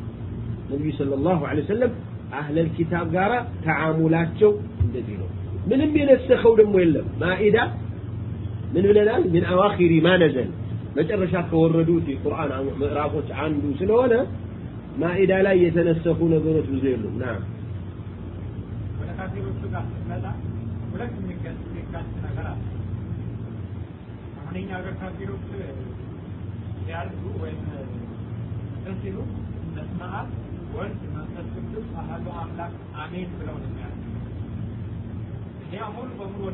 ነቢዩ ሰለላሁ ዐለይሂ ወሰለም አህለል ኪታብ ጋራ ተዓሙላቸው እንደዚህ ነው። ምንም የነሰኸው ደግሞ የለም። ማኢዳ ምን ብለናል? ምን አዋኺሪ ማ መጨረሻ ከወረዱት የቁርአን ምዕራፎች አንዱ ስለሆነ ማኢዳ ላይ የተነሰፉ ነገሮች ብዙ የሉም። ና ጋር አብ ወልድ መንፈስ ቅዱስ አሐዱ አምላክ አሜን ብለው ነው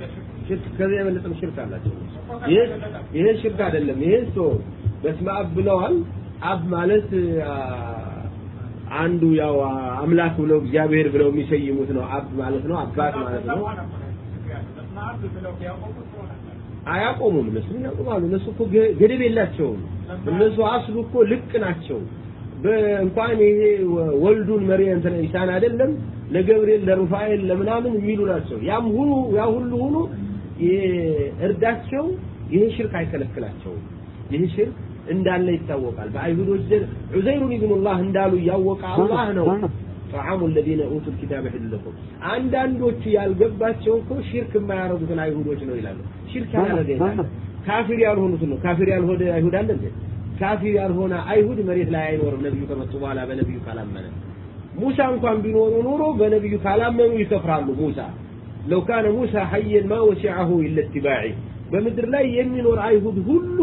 ሽርክ ሽርክ ከዚህ የበለጠም ሽርክ አላቸው። ይሄ ይሄ ሽርክ አይደለም። ይሄ ሰው በስመ አብ ብለዋል። አብ ማለት አንዱ ያው አምላክ ብለው እግዚአብሔር ብለው የሚሰይሙት ነው። አብ ማለት ነው፣ አባት ማለት ነው። አያቆሙም። እነሱ ያቆማሉ? እነሱ እኮ ገደብ የላቸውም። እነሱ አስሉ እኮ ልቅ ናቸው። በእንኳን ይሄ ወ- ወልዱን መሪ እንትን ኢሳን አይደለም ለገብርኤል ለሩፋኤል ለምናምን የሚሉ ናቸው። ያም ሁሉ ያ ሁሉ ሁሉ ይሄ እርዳቸው ይሄ ሽርክ አይከለክላቸውም። ይህ ሽርክ እንዳለ ይታወቃል። በአይሁዶች ዘንድ ዑዘይሩን ኢብኑላህ እንዳሉ እያወቀ አላህ ነው طعام الذين اوتوا الكتاب حل لكم አንዳንዶቹ ያልገባቸው እኮ ሽርክ የማያረጉትን አይሁዶች ነው ይላሉ ሽርክ ያላረገ ይላል ካፊር ያልሆኑትን ነው ካፊር ያልሆነ አይሁድ አለ እንዴ ካፊር ያልሆነ አይሁድ መሬት ላይ አይኖርም። ነብዩ ከመጡ በኋላ በነብዩ ካላመነ ሙሳ እንኳን ቢኖሩ ኑሮ በነብዩ ካላመኑ ይከፍራሉ ሙሳ لو كان موسى حيا ما وسعه إلا اتباعي። በምድር ላይ የሚኖር አይሁድ ሁሉ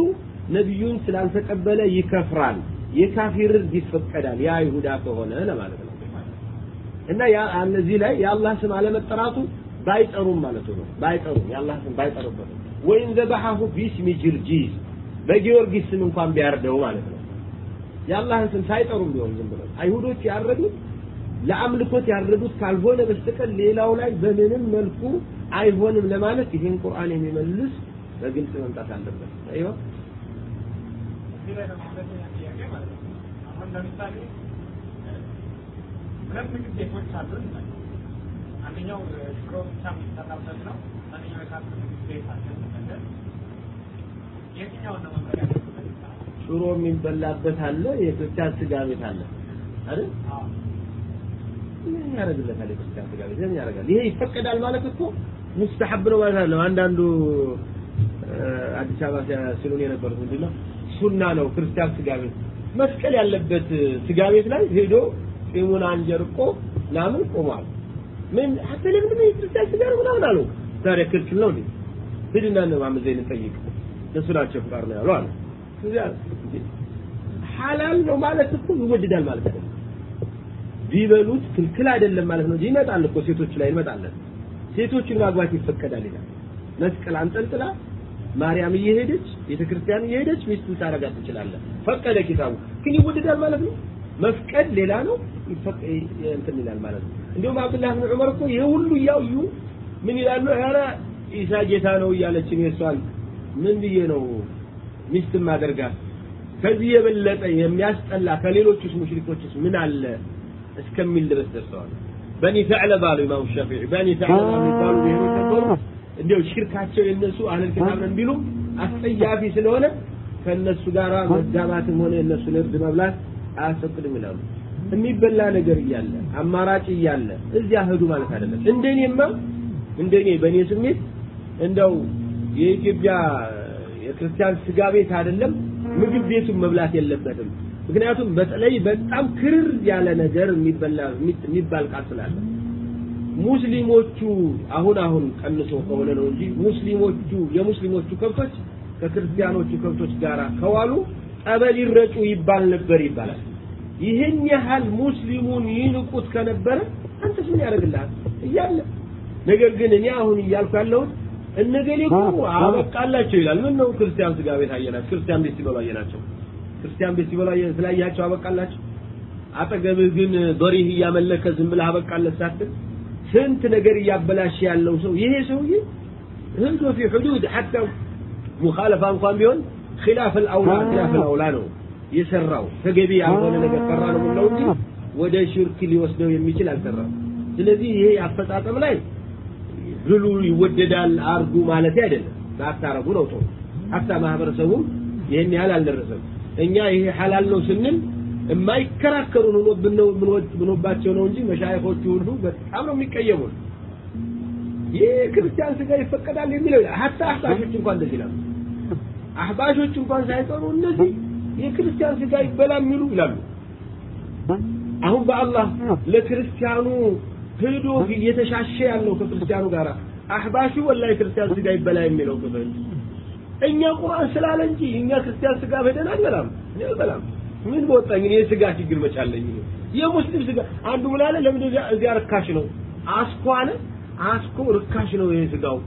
ነቢዩን ስላልተቀበለ ይከፍራል የካፊር ይፈቀዳል። የአይሁዳ ከሆነ ለማለት ነው። እና እነዚህ ላይ የአላህ ስም አለመጠራቱ ባይጠሩም ማለት ነው። ባይጠሩም የአላህ ስም ባይጠሩበት። ወይም ذبحه باسم جرجس በጊዮርጊስ ስም እንኳን ቢያርደው ማለት ነው። የአላህን ስም ሳይጠሩም ቢሆን ዝም ብለው አይሁዶች ያረዱት ለአምልኮት ያረዱት ካልሆነ በስተቀር ሌላው ላይ በምንም መልኩ አይሆንም ለማለት ይህን ቁርአን የሚመልስ በግልጽ መምጣት አለበት። أيوه አንደኛው ሽሮ ብቻ የሚሰራበት ነው። አንደኛው ምግብ ቤት አለ እንበል። የትኛውን ነው መመሪያ ያለበት? ሽሮ የሚበላበት አለ የክርስቲያን ስጋ ቤት አለ። አይደል? ያደርግለታል የክርስቲያን ስጋ ቤት? ምን ያደርጋል? ይሄ ይፈቀዳል ማለት እኮ ሙስተሐብ ነው ማለት አይደለም። አንዳንዱ አዲስ አበባ ሲሉን የነበሩት ምንድነው? ሱና ነው ክርስቲያን ስጋ ቤት። መስቀል ያለበት ስጋ ቤት ላይ ሄዶ ጢሙን አንጀርቆ ምናምን ቆሟል። ምን አንተ ለምንድን ነው የክርስቲያን ስጋ ነው ምናምን አሉ። ታዲያ ክልክል ነው እንዴ? ሂድና ነው ማመን ዘይን ጠይቅ እነሱ ናቸው ፍቃድ ነው ያሉ አለ ሐላል ነው ማለት እኮ ይወድዳል ማለት አይደለም ቢበሉት ክልክል አይደለም ማለት ነው ይመጣል እኮ ሴቶች ላይ እንመጣለን። ሴቶችን ማግባት ይፈቀዳል ይላል። መስቀል አንጠልጥላ ማርያም እየሄደች ቤተክርስቲያን እየሄደች ሚስት ታረጋት ትችላለህ። ፈቀደ ኪታቡ ግን ይወደዳል ማለት ነው። መፍቀድ ሌላ ነው። እንትን ይላል ማለት ነው። እንዲሁም አብዱላህ ብን ዑመር እኮ ይሄ ሁሉ እያዩ ምን ይላሉ? ኧረ ኢሳ ጌታ ነው እያለችን የሷን ምን ብዬ ነው ሚስት ማደርጋት ከዚህ የበለጠ የሚያስጠላ ከሌሎቹስ ሙሽሪኮችስ ምን አለ? እስከሚል ድረስ ደርሰዋል። በኒ ተዕለብ አሉ ኢማሙ ሻፊዒ በኒ ተዕለብ የሚባሉ ብሔሮች ነበሩ እንዲያው ሽርካቸው የነሱ አህለል ኪታብ ነን ቢሉ አስጸያፊ ስለሆነ ከእነሱ ጋር መጋባትም ሆነ የእነሱን እርድ መብላት አያስፈቅድም ይላሉ። የሚበላ ነገር እያለ አማራጭ እያለ እዚያ ሂዱ ማለት አይደለም። እንደኔማ እንደኔ በእኔ ስሜት እንደው የኢትዮጵያ የክርስቲያን ስጋ ቤት አይደለም ምግብ ቤቱን መብላት የለበትም። ምክንያቱም በተለይ በጣም ክርር ያለ ነገር የሚበላ የሚባል ቃል ስላለ ሙስሊሞቹ አሁን አሁን ቀንሶ ከሆነ ነው እንጂ ሙስሊሞቹ የሙስሊሞቹ ከብቶች ከክርስቲያኖቹ ከብቶች ጋር ከዋሉ ጠበል ይረጩ ይባል ነበር ይባላል። ይህን ያህል ሙስሊሙን ይንቁት ከነበረ አንተስ ምን ያደርግልሃል? እያለ ነገር ግን እኔ አሁን እያልኩ ያለሁት እነገሌ እኮ አበቃላቸው ይላል። ምን ነው ክርስቲያን ስጋ ቤት አየናቸው? ክርስቲያን ቤት ሲበሉ አየናቸው? ክርስቲያን ቤት ሲበሉ ስላያቸው አበቃላቸው? አጠገብህ ግን በሪህ እያመለከ ዝም ብለህ አበቃለት ሳትል ስንት ነገር እያበላሽ ያለው ሰው ይሄ ሰውዬ ህዝቡ ፊ ሕዱድ ሐታ ሙኻለፋ እንኳን ቢሆን ኺላፍ አልአውላ ኺላፍ አልአውላ ነው የሰራው። ተገቢ ያልሆነ ነገር ሰራ ነው የምንለው እንጂ ወደ ሽርክ ሊወስደው የሚችል አልሰራም ስለዚህ ይሄ አፈጻጸም ላይ ብሉ ይወደዳል አርጉ ማለት አይደለም። ባታረጉ ነው ጥሩ ሀታ ማህበረሰቡም ይህን ያህል አልደረሰም። እኛ ይሄ ሐላል ነው ስንል የማይከራከሩን ሆኖብን ነው ብኖባቸው ነው እንጂ መሻይኾቹ ሁሉ በጣም ነው የሚቀየሙን ይህ ክርስቲያን ስጋ ይፈቀዳል የሚለው ይላል። ሀታ አህባሾች እንኳን እንደዚህ ይላሉ። አህባሾች እንኳን ሳይቀሩ እነዚህ የክርስቲያን ስጋ ይበላ የሚሉ ይላሉ። አሁን በአላህ ለክርስቲያኑ ሂዶ እየተሻሸ ያለው ከክርስቲያኑ ጋር አህባሹ ወላሂ ክርስቲያን ስጋ ይበላ የሚለው ክፍል። እኛ ቁርአን ስላለ እንጂ እኛ ክርስቲያን ስጋ በደን አንበላም። እኔ አልበላም። ምን በወጣኝ? እኔ ስጋ ችግር መቻለኝ። የሙስሊም ስጋ አንዱ ምን አለ? ለምን እዚያ ርካሽ ነው? አስኮ አለ? አስኮ ርካሽ ነው ይሄ ስጋው።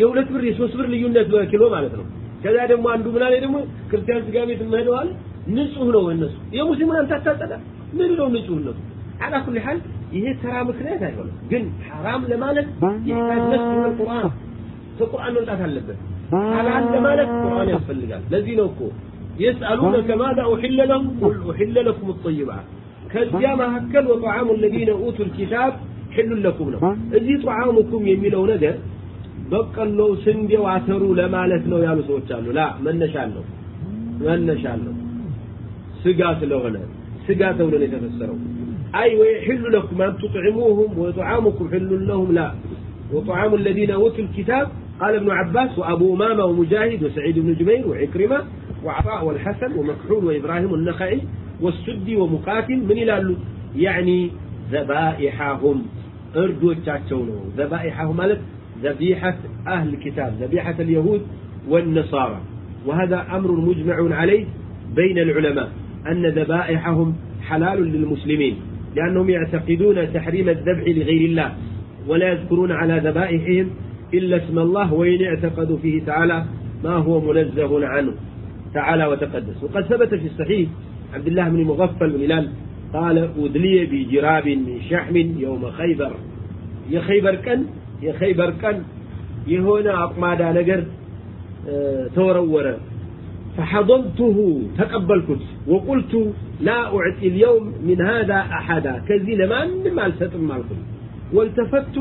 የሁለት ብር የሶስት ብር ልዩነት በኪሎ ማለት ነው። ከዛ ደግሞ አንዱ ምን አለ? ደግሞ ክርስቲያን ስጋ ቤት መሄደዋል ንጹህ ነው እነሱ። የሙስሊሙን አንተ አታጠዳ ምን ነው ንጹህነቱ? አላ ኩል ይሄ ተራ ምክንያት አይሆንም ግን ሐራም ለማለት ይህታጅ ነፍስ ቁርአን ከቁርአን መምጣት አለበት ሐላል ለማለት ቁርአን ያስፈልጋል ለዚህ ነው እኮ يسألونك ماذا أحل لهم قل أحل لكم الطيبات ከዚያ መካከል ወጣዓሙ الذين أوتوا الكتاب حل لكم ነው እዚህ ጣዓሙኩም የሚለው ነገር በቀሎ ስንዴው አተሩ ለማለት ነው ያሉ ሰዎች አሉ ላ መነሻ አለው መነሻ አለው ስጋ ስለሆነ ስጋ ተብሎ ነው የተፈሰረው أي ويحل لكم أن تطعموهم وطعامكم حل لهم لا وطعام الذين أوتوا الكتاب قال ابن عباس وأبو أمامة ومجاهد وسعيد بن جبير وعكرمة وعطاء والحسن ومكحول وإبراهيم النخعي والسدي ومقاتل من إلى يعني ذبائحهم እርዶቻቸው ነው ذبائحه ማለት ذبيحة أهل الكتاب ذبيحة اليهود والنصارى وهذا أمر مجمع عليه بين العلماء أن ذبائحهم حلال للمسلمين لأنهم يعتقدون تحريم الذبح لغير الله ولا يذكرون على ذبائحهم إلا اسم الله وإن اعتقدوا فيه تعالى ما هو منزه عنه تعالى وتقدس. وقد ثبت في الصحيح عبد الله بن مغفل بن هلال قال أدلي بجراب من شحم يوم خيبر. يا خيبر كان يا خيبر كان يهونا أقمادا نجر آه تورور. فحضنته تقبلكت وقلت لا أعطي اليوم من هذا أحدا. كذي لما ما الستم مالكم والتفت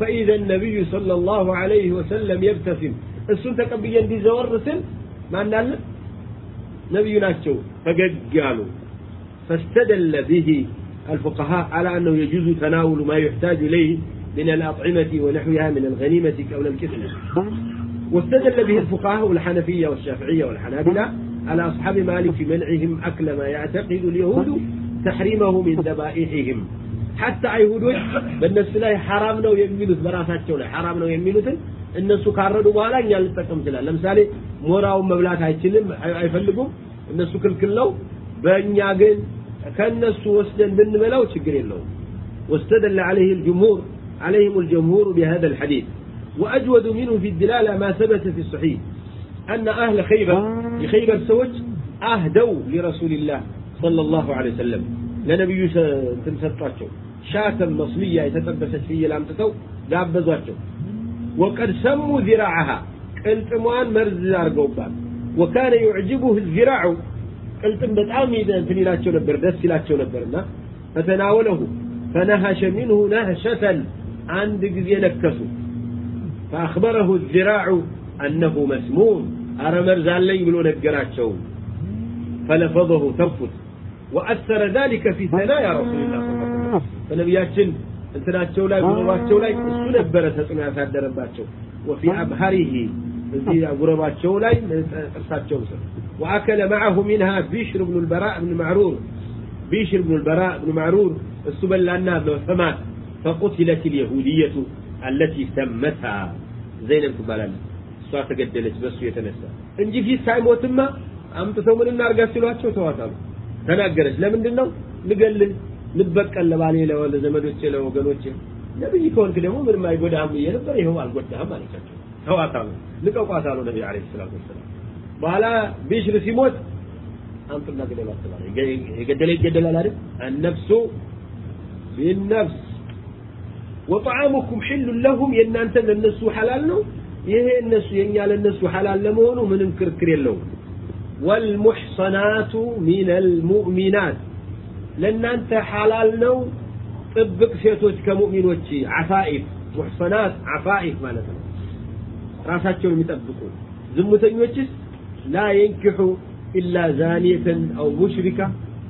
فإذا النبي صلى الله عليه وسلم يبتسم. السن تقبيا دي زورسن ما نال؟ نبي ناتشو. فقالوا فاستدل به الفقهاء على أنه يجوز تناول ما يحتاج إليه من الأطعمة ونحوها من الغنيمة أو الكسل. واستدل به الفقهاء الحنفية والشافعية والحنابلة على أصحاب مالك في منعهم أكل ما يعتقد اليهود تحريمه من ذبائحهم حتى አይሁዶች በእነሱ ላይ ሐራም ነው የሚሉት በራሳቸው ላይ ሐራም ነው የሚሉትን እነሱ ካረዱ በኋላ እኛ ልጠቀም ይችላል ለምሳሌ ሞራውን መብላት አይችልም አይፈልጉም እነሱ ክልክል ነው በእኛ ግን ከነሱ ወስደን ብንበላው ችግር የለውም واستدل عليه الجمهور عليهم الجمهور بهذا الحديث وأجود منه في الدلالة ما ثبت في الصحيح أن أهل خيبر لخيبر سوج أهدوا لرسول الله صلى الله عليه وسلم لنبي تنسطاتشو شاة مصلية يتطبست فيه لامتتو دابزاتشو وقد سموا ذراعها قلت موان مرز أرقوبان وكان يعجبه الذراع قلتم በጣም እንትን ይላቸው ነበር ደስ ይላቸው ነበርና ፈተናወለሁ ፈነሀሸ ሚንሁ ነህሸተን አንድ ጊዜ ነከሱ فأخبره الذراع أنه مسموم. أرى مرزالين بلو الجراتشو فلفظه تنفس وأثر ذلك في ثنايا رسول الله صلى الله عليه وسلم. فنبياتشن እንትናቸው ላይ ጉረባቸው ላይ እሱ ነበረ ተጽዕኖ ያሳደረባቸው. ወፊ አብሃሪሂ لاي من ላይ وأكل معه منها بيشر بن البراء بن معرور. بيشر بن البراء بن معرور السبل لنا فمات فقتلت اليهودية. አለቲ ሰመታ ዘይነብ ትባላለች። እሷ ተገደለች በሱ የተነሳ እንጂ ፊት ሳይሞትማ አምጥተው ምን እናርጋት ሲሏቸው ተዋታሉ። ተናገረች። ለምንድን ነው ልገልህ፣ ልበቀል፣ ለባሌ፣ ለዘመዶቼ፣ ለወገኖቼ ነብይ ከሆንክ ደግሞ ምንም አይጎዳህም ብዬ ነበር፣ ይኸው አልጎዳህም አለቻቸው። ተዋታሉ፣ ልቀቋት ነቢ ዓለይሂ ሰላቱ ወሰላም። በኋላ ቢሽር ሲሞት አምጡና ግደሏት ተባለ። የገደለ ይገደላል አይደል? አነፍሱ ቢነፍስ وطعامكم حل لهم የእናንተ ለነሱ ሐላል ነው ይሄ እነሱ የኛ ለነሱ ሐላል ለመሆኑ ምንም ክርክር የለውም والمحصنات من المؤمنات ለእናንተ ሐላል ነው ጥብቅ ሴቶች ከሙእሚኖች አፋኢፍ ሙሕሰናት አፋኢፍ ማለት ነው ራሳቸውን የሚጠብቁ ዝሙተኞችስ ላ የንኪሑ ኢላ ዛኒየተን አው ሙሽሪካ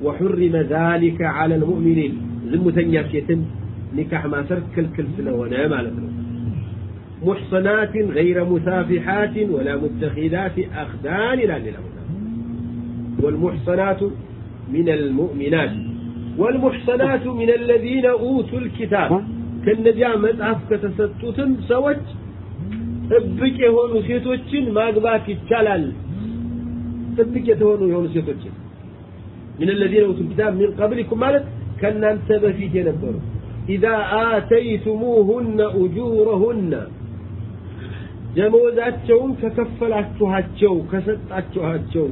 وحرم ذلك على المؤمنين ዝሙተኛ ሴትን ኒካህ ማሰር ክልክል ስለሆነ ማለት ነው محصنات غير مسافحات ولا متخذات أخدان لا للأوثان والمحصنات من المؤمنات والمحصنات من الذين أوتوا الكتاب كالنجاة مزعف كتستوتن سوج ጥብቅ የሆኑ ሴቶችን ማግባት ይቻላል ጥብቅ የተሆኑ የሆኑ ሴቶችን من الذين أوتوا الكتاب من قبلكم ማለት ከእናንተ በፊት የነበሩ إذا آتيتموهن أجورهن ደመወዛቸውን ከከፈላችኋቸው ከሰጣችኋቸው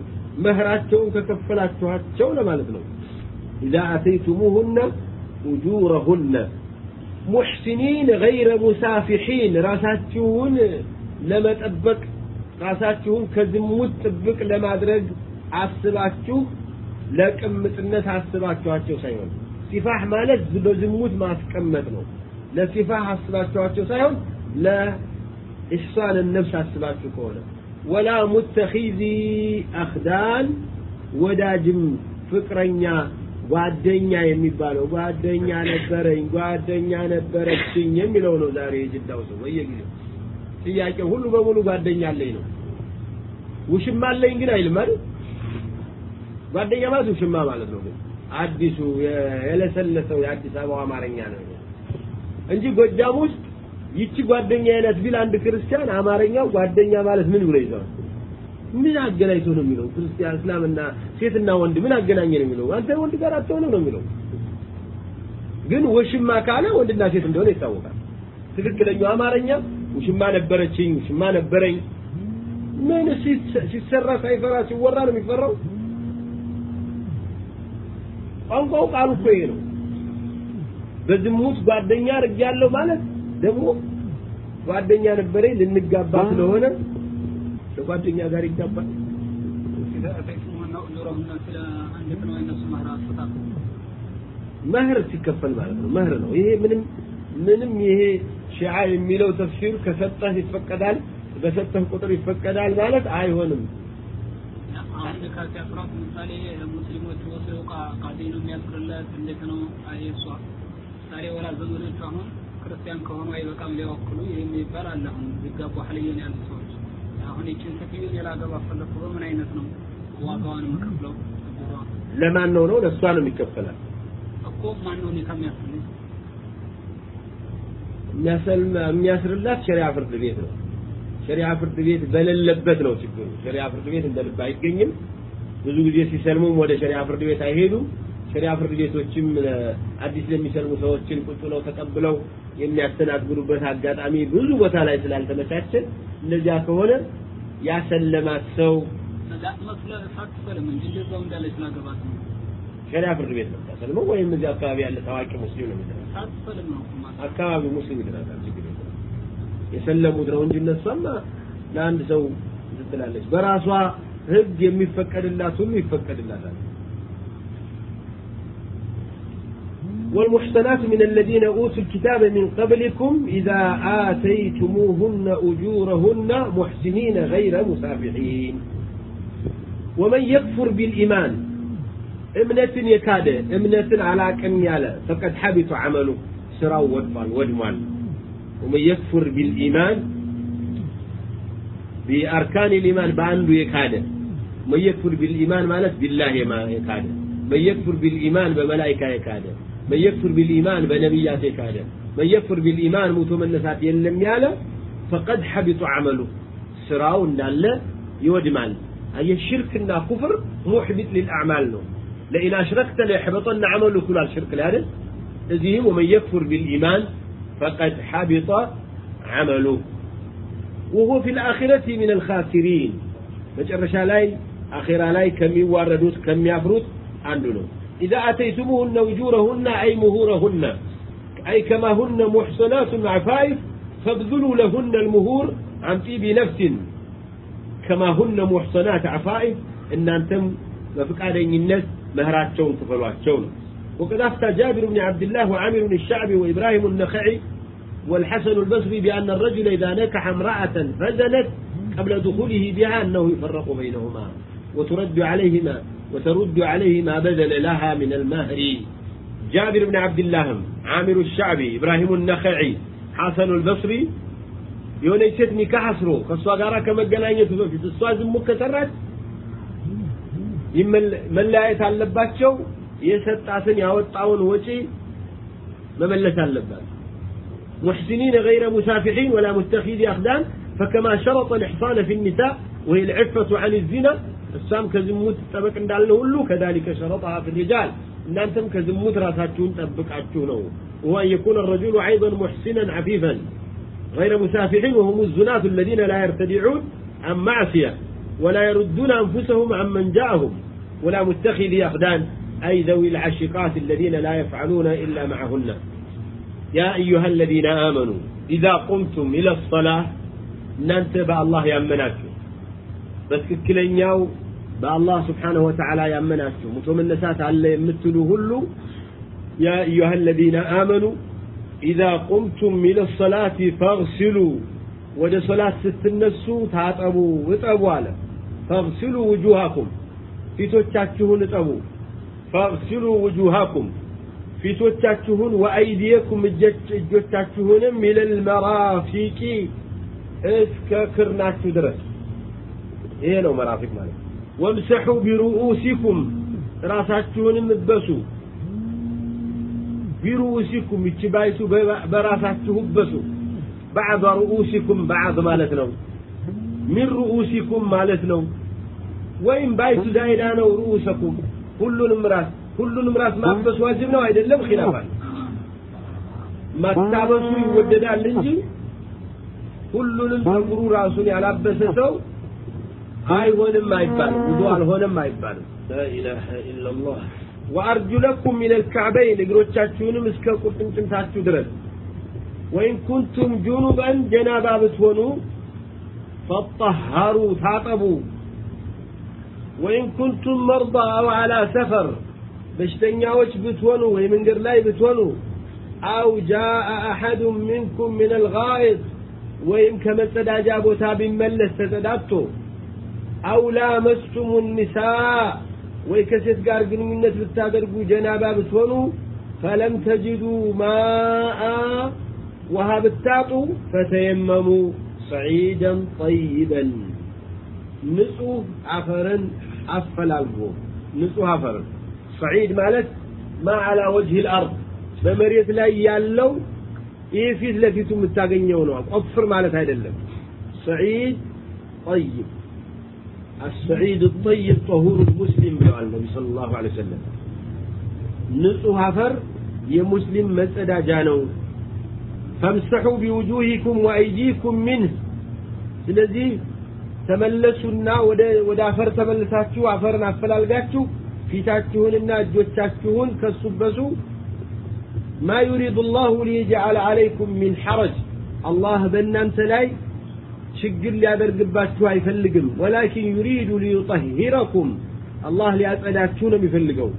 መህራቸውን ከከፈላችኋቸው ለማለት ነው إذا آتيتموهن أجورهن محسنين غير مسافحين ራሳችሁን ለመጠበቅ ራሳችሁን ከዝሙት ጥብቅ ለማድረግ አስባችሁ ለቅምጥነት አስባችኋቸው ሳይሆን ሲፋህ ማለት በዝሙት ማስቀመጥ ነው። ለሲፋህ አስባችኋቸው ሳይሆን ለኢሕሳን ነፍስ አስባችሁ ከሆነ። ወላ ሙተኺዚ አኽዳን ወዳጅም ፍቅረኛ ጓደኛ የሚባለው ጓደኛ ነበረኝ ጓደኛ ነበረችኝ የሚለው ነው ዛሬ የጅዳው ሰው በየጊዜው። ጥያቄ ሁሉ በሙሉ ጓደኛ አለኝ ነው። ውሽማ አለኝ ግን አይልም አይደል? ጓደኛ ማለት ውሽማ ማለት ነው ግን አዲሱ የለሰለሰው የአዲስ አበባ አማርኛ ነው እንጂ ጎጃም ውስጥ ይቺ ጓደኛ አይነት ቢል አንድ ክርስቲያን አማርኛው ጓደኛ ማለት ምን ብሎ ይዘዋል? ምን አገናኝቶ ነው የሚለው? ክርስቲያን እስላምና ሴትና ወንድ ምን አገናኘ ነው የሚለው? አንተ ወንድ ጋር አትሆንም ነው የሚለው። ግን ውሽማ ካለ ወንድና ሴት እንደሆነ ይታወቃል። ትክክለኛው አማርኛ ውሽማ ነበረችኝ ውሽማ ነበረኝ። ምን ሲሰራ ሳይፈራ ሲወራ ነው የሚፈራው ቋንቋው ቃሉ እኮ ይሄ ነው። በዝሙት ጓደኛ አድርጌያለሁ ማለት ደግሞ ጓደኛ ነበረኝ ልንጋባ ስለሆነ ከጓደኛ ጋር ይጋባል። መህር ሲከፈል ማለት ነው። መህር ነው። ይሄ ምንም ምንም ይሄ ሺዓ የሚለው ተፍሲር ከሰጠህ ይፈቀዳል በሰጠህ ቁጥር ይፈቀዳል ማለት አይሆንም አንድ ከሲያስራት ምሳሌ ሙስሊሞች ወስደው ቃዲ ነው የሚያስርለት እንዴት ነው አይሷ። ምሳሌ ወላ ዘመዶቹ አሁን ክርስቲያን ከሆኑ አይበቃም ሊወክሉ ይህ የሚባል አለ አሁን ቢጋቡ ሐልየን ያሉ ሰዎች። አሁን ይችን ሴትዮ ሌላ ገባ ፈለኩ በምን አይነት ነው ዋጋዋን የምከፍለው? ለማን ነው? ነው ለእሷ ነው የሚከፈላል እኮ ማን ነው እኔ ከሚያስልኝ የሚያስርላት ሸሪዓ ፍርድ ቤት ነው። ሸሪዓ ፍርድ ቤት በሌለበት ነው ችግሩ። ሸሪዓ ፍርድ ቤት እንደ ልብ አይገኝም ብዙ ጊዜ ሲሰልሙም ወደ ሸሪዓ ፍርድ ቤት አይሄዱም። ሸሪዓ ፍርድ ቤቶችም አዲስ ለሚሰልሙ ሰዎችን ቁጭ ብለው ተቀብለው የሚያስተናግዱበት አጋጣሚ ብዙ ቦታ ላይ ስላልተመቻቸ እንደዚያ ከሆነ ያሰለማት ሰው ሸሪዓ ፍርድ ቤት ነው ታሰልመው ወይም እዚህ አካባቢ ያለ ታዋቂ ሙስሊም ነው አካባቢ ሙስሊም ይደረጋል። የሰለሙት ነው እንጂ እነሷማ ለአንድ ሰው ትላለች። በራሷ ህግ የሚፈቀድላት ሁሉ ይፈቀድላታል والمحسنات من الذين أوتوا الكتاب من قبلكم إذا آتيتموهن أجورهن محسنين غير مسافحين ومن يكفر بالإيمان እምነትን የካደ እምነትን አላቅም ያለ ፈቀድ ሐቢቱ አመሉ ስራው ወድሟል ወድሟል ومن يكفر بالإيمان بأركان الإيمان بعنده يكاده من يكفر بالإيمان مالت بالله ما يكاده من يكفر بالإيمان بملائكة يكاده من يكفر بالإيمان بنبيات يكاده من يكفر بالإيمان موتو من نسات يلم ياله فقد حبط عمله سراو እንዳለ ይወድማል አየ ሽርክና ኩፍር ሙሕቢጥ للأعمال ነው لئن أشركت ليحبطن عملك كل الشرك لا እዚህም ومن يكفر بالإيمان فقد حبط عمله وهو في الآخرة من الخاسرين مجرشا لاي آخرة لاي كم يواردوت كم يفرط عندنا إذا أتيتموهن وجورهن أي مهورهن أي كما هن محصنات عفائف فابذلوا لهن المهور عن طيب نفس. كما هن محصنات عفائف إن أنتم بفقادين الناس مهرات شون تفلوات شون وقد أفتى جابر بن عبد الله وعامر بن وإبراهيم النخعي والحسن البصري بأن الرجل إذا نكح امرأة فزنت قبل دخوله بها أنه يفرق بينهما. وترد عليهما وترد عليه ما بذل لها من المهر. جابر بن عبد الله عامر الشعبي إبراهيم النخعي حسن البصري يونيستني كحسرو كالصغارة كما قنانية في مكه ترد اما من لا يتعلبات شو يسد عسن يهود طاون وشي ما من لا يتعلبات محسنين غير مسافحين ولا متخذي أخدان فكما شرط الإحصان في النساء وهي العفة عن الزنا السام كزموت تبك እንዳልነው ሁሉ كذلك شرطها في الرجال እናንተም ከዝሙት ራሳችሁን ጠብቃችሁ ነው وهو أن يكون الرجل أيضا محسنا عفيفا غير مسافحين وهم الزناة الذين لا يرتدعون عن معصية ولا يردون أنفسهم عن من جاءهم ولا متخذي أخدان أي ذوي العشقات الذين لا يفعلون إلا معهن يا أيها الذين آمنوا إذا قمتم إلى الصلاة ننتبه الله يأمناكم بس በአላህ ስብሓንሁ ወተዓላ ያመናችሁ ሙቶ መነሳት አለ የምትሉ ሁሉ ያ አዩሃ አለዚነ አመኑ ኢዛ ቁምቱም ኢለ ሰላቲ ፈግሲሉ ወደ ሰላት ስትነሱ ታጠቡ እጠቡ አለ። ፈግሲሉ ውጁሃኩም ፊቶቻችሁን እጠቡ። ፈግሲሉ ውጁሃኩም ፊቶቻችሁን ወአይዲየኩም እጆቻችሁንም ኢለልመራፊቂ እስከ ክርናችሁ ድረስ። ይሄ ነው መራፊቅ ማለት ወምሰሑ ቢሩኡሲኩም ራሳችሁንም እበሱ። ቢሩኡሲኩም ይቺ ባይቱ በራሳችሁ እበሱ። ባዕድ ሩኡሲኩም ባዕድ ማለት ነው። ሚን ሩኡሲኩም ማለት ነው። ወይም ባይቱ ዛይዳ ነው ሩኡሰኩም። ሁሉንም ራስ ሁሉንም ራስ ማበስ ዋጅብ ነው አይደለም? አለ ማታበሱ ይወደዳል እንጂ ሁሉንም ጸጉሩ ራሱን ያላበሰ ሰው አይሆንም አይባልም ውዱ አልሆነም አይባልም ላኢላሃ ኢላላህ ወአርጁለኩም ሚነል ካዕበይን እግሮቻችሁንም እስከ ቁርጭምጭምታችሁ ድረስ። ወይን ኩንቱም ጁኑበን ጀናባ ብትሆኑ ፈጠሃሩ ታጠቡ። ወይን ኩንቱም መርዳ አው አላ ሰፈር በሽተኛዎች ብትሆኑ ወይ መንገድ ላይ ብትሆኑ። አው ጃአ አሐዱ ሚንኩም ምን አልጋኢጥ ወይም ከመጸዳጃ ቦታ ቢመለስ ተጸዳድቶ አው ላመስቱሙ ኒሳ ወይ ከሴት ጋር ግንኙነት ብታደርጉ ጀናባ ብትሆኑ ፈለም ተጅዱ ማአ ውሃ ብታጡ ፈተየመሙ ሰዒደን ጠይበን። ንጹህ አፈርን አፈላልጎ ንጹህ አፈርን ሰዒድ ማለት ማ አላ ወጅህ ልአርድ በመሬት ላይ ያለው ይህ ፊት ለፊቱ የምታገኘው ነው። ቆፍር ማለት አይደለም። ሰዒድ ጠይብ السعيد الطيب طهور المسلم ብለዋል النبي صلى الله عليه وسلم ንጹህ አፈር የሙስሊም መጸዳጃ ነው ፈምሰሑ ቢውጁሂኩም ወአይዲኩም ሚንህ ስለዚህ ተመለሱና ወደ ወደ አፈር ተመልሳችሁ አፈርን አፈላልጋችሁ ፊታችሁንና እጆቻችሁን ከሱበሱ ማ ዩሪዱ ላሁ ሊየጅዓለ ዓለይኩም ሚን ሐረጅ አላህ በእናንተ ላይ ችግር ሊያደርግባችሁ አይፈልግም። ወላኪን ዩሪዱ ሊዩጠሂረኩም አላህ ሊያጸዳችሁ ነው የሚፈልገው።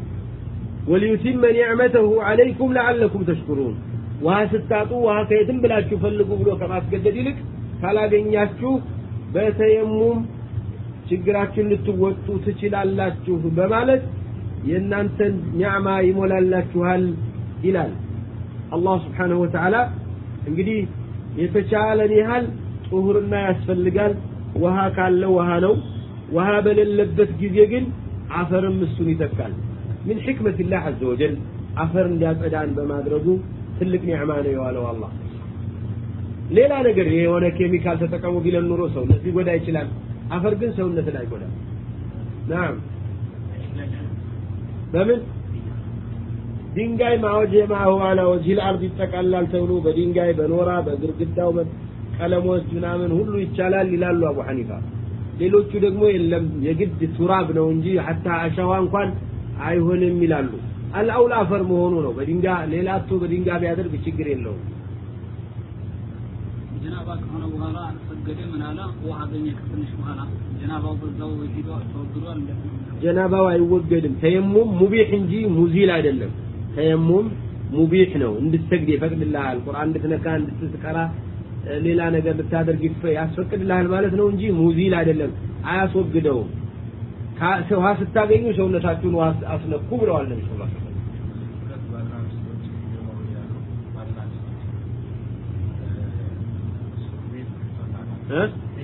ወሊዩቲመ ኒዕመተሁ ዓለይኩም ለዓለኩም ተሽኩሩን ውሃ ስታጡ ውሃ ከየትም ብላችሁ ፈልጉ ብሎ ከማስገደድ ይልቅ ካላገኛችሁ በተየሙም ችግራችሁን ልትወጡ ትችላላችሁ በማለት የእናንተን ኒዕማ ይሞላላችኋል ይላል አላህ ስብሓንሁ ወተዓላ። እንግዲህ የተቻለን ያህል ጡሁርና ያስፈልጋል። ውሃ ካለ ውሃ ነው። ውሃ በሌለበት ጊዜ ግን አፈርም እሱን ይተካል። ምን ሕክመት ላህ አዘ ወጀል? አፈር እንዲያጸዳን በማድረጉ ትልቅ ኒዕማ ነው የዋለው አላህ። ሌላ ነገር የሆነ ኬሚካል ተጠቀሙ ቢለን ኑሮ ሰውነት ሊጎዳ ይችላል። አፈር ግን ሰውነትን አይጎዳም። ናም። በምን? ድንጋይ ማወጅ ማሁ አላ ወጅህ ልአርድ ይጠቃላል ተብሎ በድንጋይ በኖራ በግርግዳው ቀለሞች ምናምን ሁሉ ይቻላል ይላሉ አቡ ሐኒፋ። ሌሎቹ ደግሞ የለም የግድ ቱራብ ነው እንጂ ሀታ አሸዋ እንኳን አይሆንም ይላሉ። አልአውል አፈር መሆኑ ነው። በድንጋ ሌላ አቶ በድንጋ ቢያደርግ ችግር የለውም። ጀናባ ከሆነ በኋላ ሰገደ አለ? ውሃ አገኘ ከትንሽ በኋላ። ጀናባው በዛው ሂዶ ተወግዷል ጀናባው አይወገድም። ተየሙም ሙቢሕ እንጂ ሙዚል አይደለም። ተየሙም ሙቢሕ ነው። እንድትሰግድ ይፈቅድልሃል። ቁርአን እንድትነካ እንድትቀራ ሌላ ነገር ልታደርግ ያስፈቅድልሃል ማለት ነው እንጂ ሙዚል አይደለም። አያስወግደውም። ውሃ ስታገኙ ሰውነታችሁን ውሃ አስነኩ ብለዋል ነቢ ስ